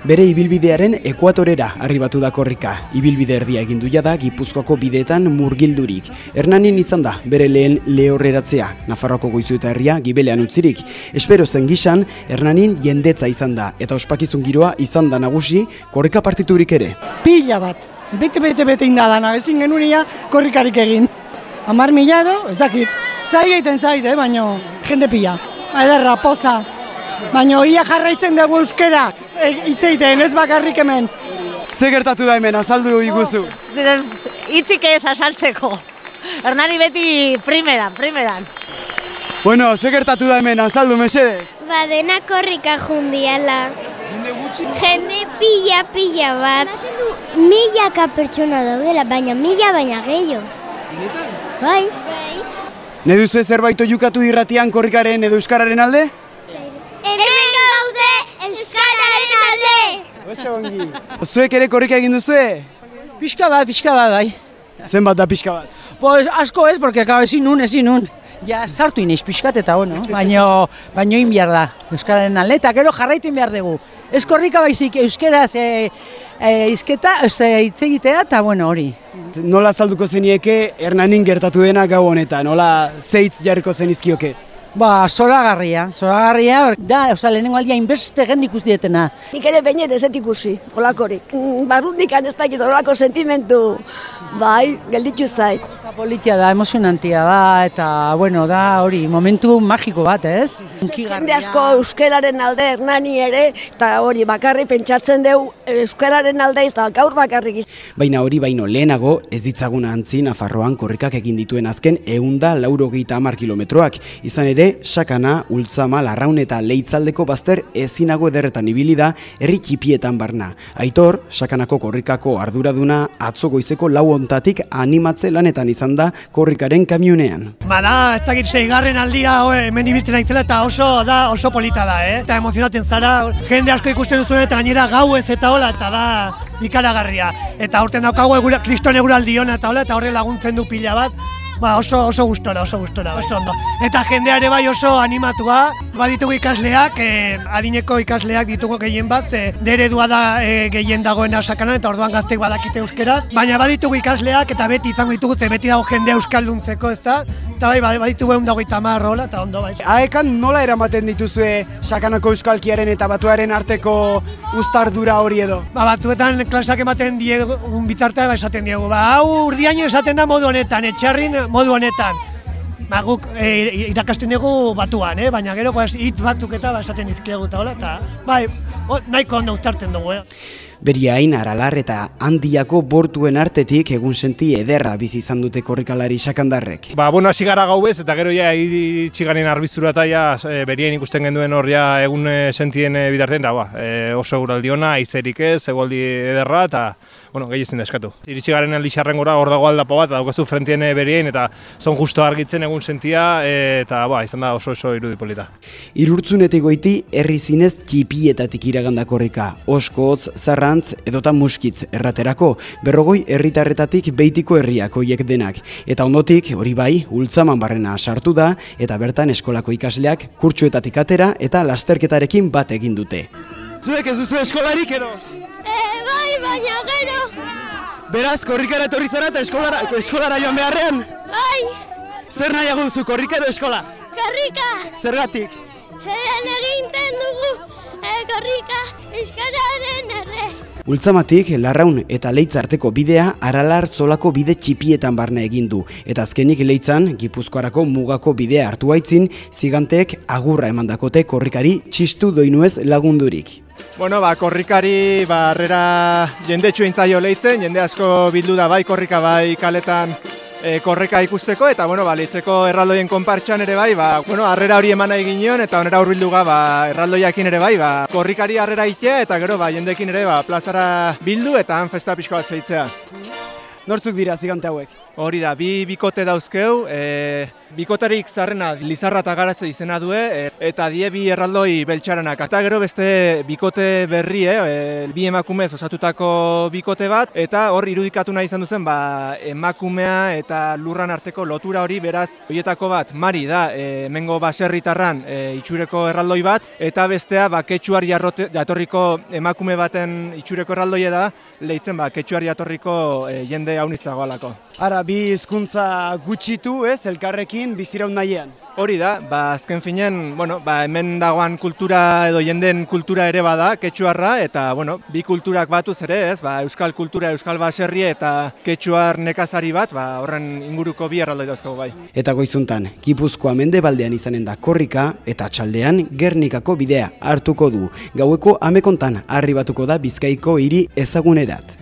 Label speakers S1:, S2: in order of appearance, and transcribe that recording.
S1: Bere ibilbidearen ekuatorera arribatu da korrika. Ibilbide erdia egin du jada Gipuzkoako bideetan murgildurik. Hernanin izan da bere lehen lehorreratzea. Nafarroako goizu eta herria gibelean utzirik. Espero zen gisan, Hernanin jendetza izan da eta ospakizun giroa izan da nagusi korrika partiturik ere.
S2: Pila bat. Bete, bete, bete indadana. Ezin genunia korrikarik egin. Amar mila edo, ez dakit. Zai egiten zait, eh, baino jende pila. Ederra, poza. Baino ia jarraitzen dugu euskerak. e, Hitz egiten, ez bakarrik hemen.
S1: Ze gertatu da hemen, azaldu iguzu.
S3: Itzik ez asaltzeko. Hernani beti primeran, primeran.
S1: Bueno, ze gertatu da hemen, azaldu mesedez.
S4: Ba, dena korrika jundiala. Jende pila pila bat. Milaka pertsona daudela, baina mila baina gehiago. Bai. Bai.
S1: Ne duzu zerbait oiukatu irratian korrikaren edo euskararen alde?
S4: Hemen gaude Euskararen alde!
S1: Oso ongi. Zuek ere korrika egin duzue?
S2: Pixka bat, pixka bat, bai.
S1: Zenbat da pixka bat?
S2: Pues asko ez, porque claro, ezin nun, ezin nun. Ja, sartu iniz pixkat eta bueno, baino, baino in behar da. Euskararen alde, eta gero jarraitu in behar dugu. Ez korrika baizik euskeraz e, e, izketa, ez e, hitz egitea, eta bueno, hori.
S1: Nola azalduko zenieke Hernanin gertatu dena gau honetan? Nola zeitz jarriko zenizkioke?
S2: Ba, zoragarria, zoragarria, da, oza, lehenengo aldia inbeste jende ikustietena.
S5: Nik ere behin ez ikusi, olakorik. Mm, Barrundikan ez dakit olako sentimentu, bai, gelditzu zait.
S2: Politia da, emozionantia da, eta, bueno, da, hori, momentu magiko bat, ez?
S5: Jende asko euskararen alde hernani ere, eta hori bakarri pentsatzen dugu euskararen alde ez da gaur bakarrik iz-
S1: Baina hori baino lehenago ez ditzagun antzi Nafarroan korrikak egin dituen azken eunda laurogeita hamar kilometroak. Izan ere, sakana, ultzama, larraun eta leitzaldeko bazter ezinago ederretan ibili da herri txipietan barna. Aitor, sakanako korrikako arduraduna atzo goizeko lau ontatik animatze lanetan izan da korrikaren kamionean.
S6: Ba da, ez dakit zeigarren aldia hemen ibiltzen naizela eta oso da oso polita da, eh? Eta emozionatzen zara, jende asko ikusten duzuen eta gainera gau ez eta hola eta da ikaragarria. Eta urten daukagu egura, kriston eguraldi ona eta hola eta horre laguntzen du pila bat. Ba, oso oso gustora, oso gustora, oso ondo. Eta jendea ere bai oso animatua, baditugu ikasleak, eh, adineko ikasleak ditugu gehien bat, eh, deredua da eh, gehien dagoena sakanan eta orduan gaztek badakite euskeraz, baina baditugu ikasleak eta beti izango ditugu, ze beti dago jende euskalduntzeko, ez da? Eta bai, bai, baditugu egun dagoita hamar hola, eta ondo bai.
S1: Aekan nola eramaten dituzue sakanako euskalkiaren eta batuaren arteko uztardura hori edo?
S6: Ba, batuetan klasak ematen diegu, un bitartea ba, esaten diegu, ba, hau urdiaino esaten da modu honetan, etxarrin modu honetan. Ba, guk e, irakasten dugu batuan, eh? baina gero pues, hitz batzuk eta ba, esaten izkiegu eta hola, eta bai, o, nahiko ondo uztartzen dugu, eh?
S1: Beriain, Aralar eta Handiako bortuen artetik egun senti ederra bizi izan dute korrikalari sakandarrek.
S7: Ba, bueno, hasi gara gau bez, eta gero ja iritsi garen arbizura eta ja e, berien ikusten genduen hor ja egun e, sentien e, bitartean, da, ba, e, oso eguraldi ona, aizerik ez, egoldi ederra, eta, bueno, gehi ezin da eskatu. Iritsi garen lixarren gora, hor dago aldapa bat, daukazu frentien berien, eta zon justo argitzen egun sentia, e, eta, ba, izan da oso oso irudi polita.
S1: Irurtzunetik goiti herri zinez txipietatik iraganda korrika, oskotz, zarrantz edota muskitz erraterako, berrogoi herritarretatik beitiko herriak hoiek denak. Eta ondotik, hori bai, ultzaman barrena sartu da, eta bertan eskolako ikasleak kurtsuetatik atera eta lasterketarekin bat egin dute. Zuek ez duzu eskolarik edo?
S4: E, bai, baina gero.
S1: Beraz, korrikara etorri zara eta eskolara, eskolara joan beharrean?
S4: Bai,
S1: Zer nahiago duzu, korrika edo eskola?
S4: korrika.
S1: Zergatik?
S4: Zeren eginten dugu e, korrika euskararen erre.
S1: Ultzamatik, Larraun eta Leitz arteko bidea Aralar zolako bide txipietan barna egin du. Eta azkenik Leitzan, Gipuzkoarako mugako bidea hartu aitzin, zigantek agurra emandakote korrikari txistu doinuez lagundurik.
S8: Bueno, ba, korrikari ba, harrera jende txuintzaio lehitzen, jende asko bildu da bai korrika bai kaletan e, korreka ikusteko, eta bueno, ba, leitzeko erraldoien konpartxan ere bai, ba, bueno, harrera hori emana egin nion, eta onera hurbildu ga, ba, erraldoiakin ere bai, ba, korrikari harrera itea, eta gero, ba, jendekin ere, ba, plazara bildu, eta han festa pixko bat zeitzea.
S1: Nortzuk dira zigante hauek?
S8: Hori da, bi bikote dauzkeu, e, bikotarik zarrena Lizarra eta Garatze izena due, e, eta die bi erraldoi beltxaranak. Eta gero beste bikote berri, e, bi emakumez osatutako bikote bat, eta hor irudikatu nahi izan duzen, ba, emakumea eta lurran arteko lotura hori beraz, horietako bat, Mari da, e, mengo baserritarran e, itxureko erraldoi bat, eta bestea, ba, ketxuar jatorriko emakume baten itxureko erraldoia da, lehitzen, ba, ketxuar jatorriko e, jende haunitzagoalako.
S1: Ara, bi hizkuntza gutxitu, ez, elkarrekin biziraun nahiean.
S8: Hori da, ba, azken finen, bueno, ba, hemen dagoan kultura edo jenden kultura ere bada, ketxuarra, eta bueno, bi kulturak batuz ere, ez, ba, euskal kultura, euskal baserri eta ketxuar nekazari bat, ba, horren inguruko bi erraldoi dauzkagu bai.
S1: Eta goizuntan, Gipuzkoa mendebaldean izanen da korrika, eta txaldean Gernikako bidea hartuko du. Gaueko amekontan, arribatuko da Bizkaiko hiri ezagunerat.